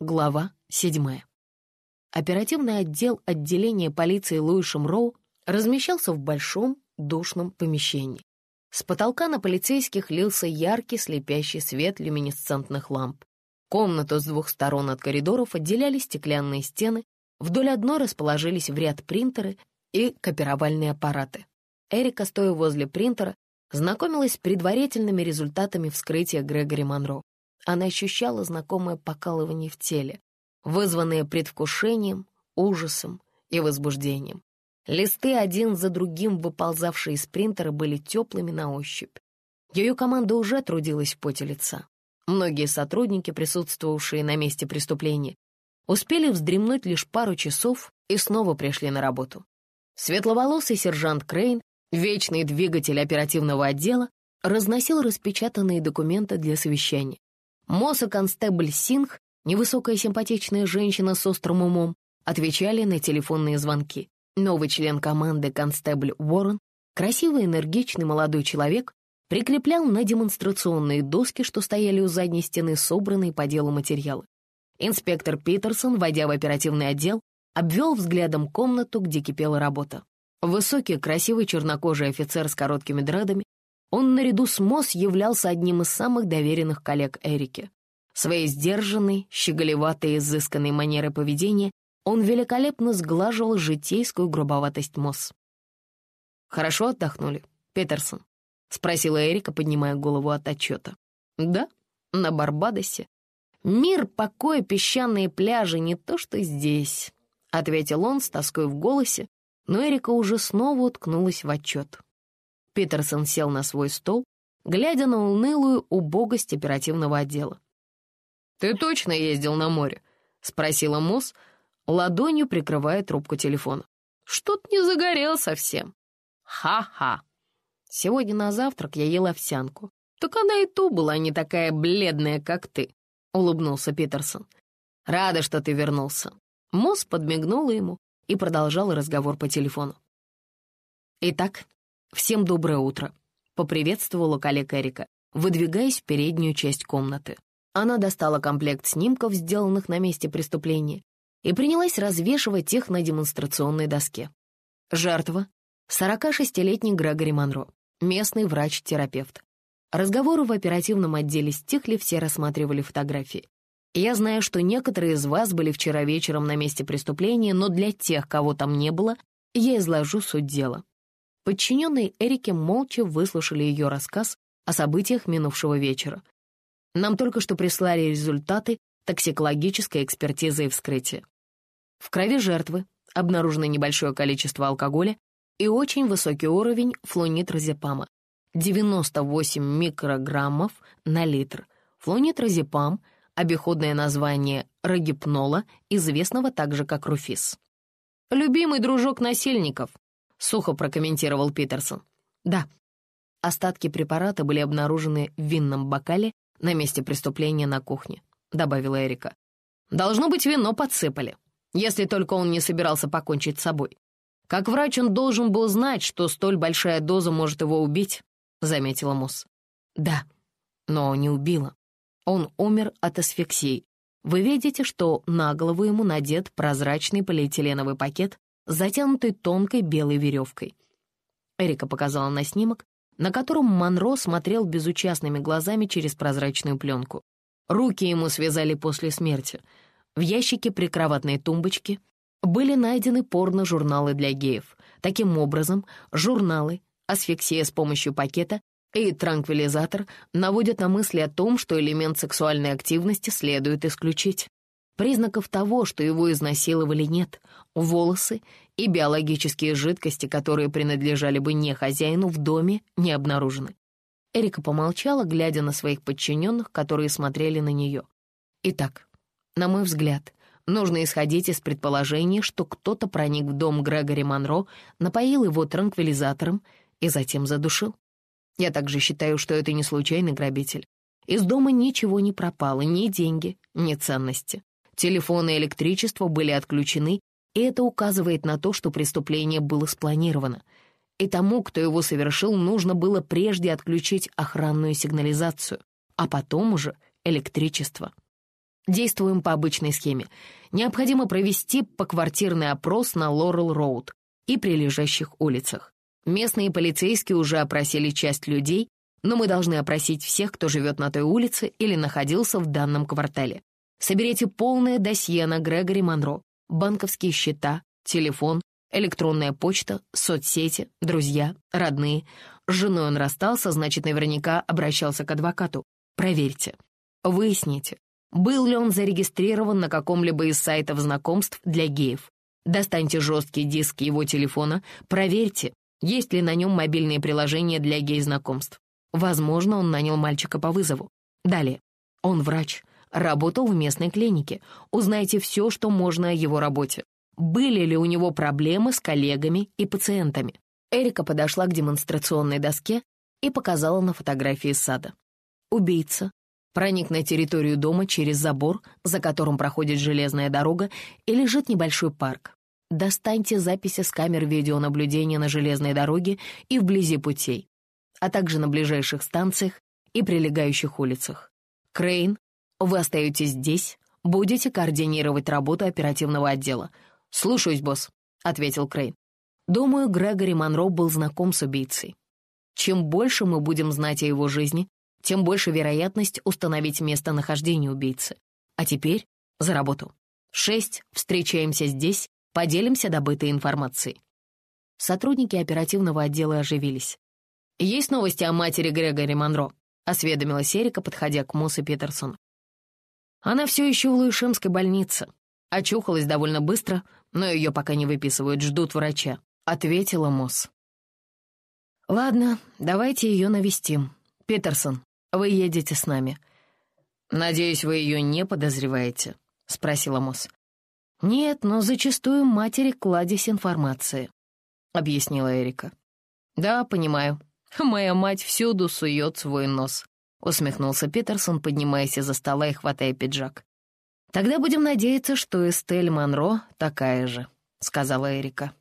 Глава 7. Оперативный отдел отделения полиции Луишем Роу размещался в большом душном помещении. С потолка на полицейских лился яркий слепящий свет люминесцентных ламп. Комнату с двух сторон от коридоров отделяли стеклянные стены, вдоль одной расположились в ряд принтеры и копировальные аппараты. Эрика, стоя возле принтера, знакомилась с предварительными результатами вскрытия Грегори Монро. Она ощущала знакомое покалывание в теле, вызванное предвкушением, ужасом и возбуждением. Листы один за другим, выползавшие из принтера, были теплыми на ощупь. Ее команда уже трудилась в поте лица. Многие сотрудники, присутствовавшие на месте преступления, успели вздремнуть лишь пару часов и снова пришли на работу. Светловолосый сержант Крейн, вечный двигатель оперативного отдела, разносил распечатанные документы для совещания. Мосс и констебль Сингх, невысокая симпатичная женщина с острым умом, отвечали на телефонные звонки. Новый член команды констебль Уоррен, красивый энергичный молодой человек, прикреплял на демонстрационные доски, что стояли у задней стены, собранные по делу материалы. Инспектор Питерсон, войдя в оперативный отдел, обвел взглядом комнату, где кипела работа. Высокий, красивый чернокожий офицер с короткими дредами он наряду с Мосс являлся одним из самых доверенных коллег Эрики. Своей сдержанной, щеголеватой и изысканной манерой поведения он великолепно сглаживал житейскую грубоватость Мосс. «Хорошо отдохнули, Петерсон?» — спросила Эрика, поднимая голову от отчета. «Да, на Барбадосе. Мир, покой, песчаные пляжи, не то что здесь», — ответил он с тоской в голосе, но Эрика уже снова уткнулась в отчет. Питерсон сел на свой стол, глядя на унылую убогость оперативного отдела. «Ты точно ездил на море?» — спросила Мосс, ладонью прикрывая трубку телефона. «Что-то не загорел совсем». «Ха-ха!» Сегодня на завтрак я ел овсянку. Так она и ту была не такая бледная, как ты, — улыбнулся Питерсон. Рада, что ты вернулся. Мосс подмигнула ему и продолжал разговор по телефону. Итак, «Всем доброе утро», — поприветствовала коллег Эрика, выдвигаясь в переднюю часть комнаты. Она достала комплект снимков, сделанных на месте преступления, и принялась развешивать их на демонстрационной доске. Жертва — 46-летний Грегори Монро, местный врач-терапевт. Разговоры в оперативном отделе стихли, все рассматривали фотографии. Я знаю, что некоторые из вас были вчера вечером на месте преступления, но для тех, кого там не было, я изложу суть дела. Подчиненные Эрике молча выслушали ее рассказ о событиях минувшего вечера. Нам только что прислали результаты токсикологической экспертизы и вскрытия. В крови жертвы обнаружено небольшое количество алкоголя и очень высокий уровень флунитрозепама — 98 микрограммов на литр. Флунитрозепам — обиходное название рогипнола, известного также как руфис. «Любимый дружок насильников», — сухо прокомментировал Питерсон. «Да». Остатки препарата были обнаружены в винном бокале на месте преступления на кухне, добавила Эрика. «Должно быть, вино подсыпали, если только он не собирался покончить с собой. Как врач он должен был знать, что столь большая доза может его убить», — заметила Мосс. «Да, но не убила. Он умер от асфиксии. Вы видите, что на голову ему надет прозрачный полиэтиленовый пакет затянутой тонкой белой веревкой. Эрика показала на снимок, на котором Монро смотрел безучастными глазами через прозрачную пленку. Руки ему связали после смерти. В ящике прикроватной тумбочки были найдены порно-журналы для геев. Таким образом, журналы, асфиксия с помощью пакета и транквилизатор наводят на мысли о том, что элемент сексуальной активности следует исключить. Признаков того, что его изнасиловали, нет. Волосы и биологические жидкости, которые принадлежали бы не хозяину, в доме не обнаружены. Эрика помолчала, глядя на своих подчиненных, которые смотрели на нее. Итак, на мой взгляд, нужно исходить из предположения, что кто-то проник в дом Грегори Монро, напоил его транквилизатором и затем задушил. Я также считаю, что это не случайный грабитель. Из дома ничего не пропало, ни деньги, ни ценности. Телефон и электричество были отключены, и это указывает на то, что преступление было спланировано. И тому, кто его совершил, нужно было прежде отключить охранную сигнализацию, а потом уже электричество. Действуем по обычной схеме. Необходимо провести поквартирный опрос на Лорел-Роуд и прилежащих улицах. Местные полицейские уже опросили часть людей, но мы должны опросить всех, кто живет на той улице или находился в данном квартале. Соберите полное досье на Грегори Монро, банковские счета, телефон, электронная почта, соцсети, друзья, родные. С женой он расстался, значит, наверняка обращался к адвокату. Проверьте. Выясните, был ли он зарегистрирован на каком-либо из сайтов знакомств для геев. Достаньте жесткий диск его телефона, проверьте, есть ли на нем мобильные приложения для гей-знакомств. Возможно, он нанял мальчика по вызову. Далее. Он врач, работал в местной клинике. Узнайте все, что можно о его работе. Были ли у него проблемы с коллегами и пациентами? Эрика подошла к демонстрационной доске и показала на фотографии сада. Убийца проник на территорию дома через забор, за которым проходит железная дорога, и лежит небольшой парк. Достаньте записи с камер видеонаблюдения на железной дороге и вблизи путей, а также на ближайших станциях и прилегающих улицах. Крейн, вы остаетесь здесь, будете координировать работу оперативного отдела. «Слушаюсь, босс», — ответил Крейн. Думаю, Грегори Монро был знаком с убийцей. Чем больше мы будем знать о его жизни, тем больше вероятность установить местонахождение убийцы. А теперь за работу. Шесть, встречаемся здесь, поделимся добытой информацией. Сотрудники оперативного отдела оживились. «Есть новости о матери Грегори Монро?» — осведомилась Эрика, подходя к Мосс и Петерсону. Она все еще в Луишемской больнице. Очухалась довольно быстро, но ее пока не выписывают, ждут врача», — ответила Мосс. «Ладно, давайте ее навестим. Петерсон, вы едете с нами». «Надеюсь, вы ее не подозреваете?» — спросила Мосс. «Нет, но зачастую матери кладезь информации», — объяснила Эрика. «Да, понимаю. Моя мать всюду сует свой нос», — усмехнулся Питерсон, поднимаясь из-за стола и хватая пиджак. «Тогда будем надеяться, что Эстель Монро такая же», — сказала Эрика.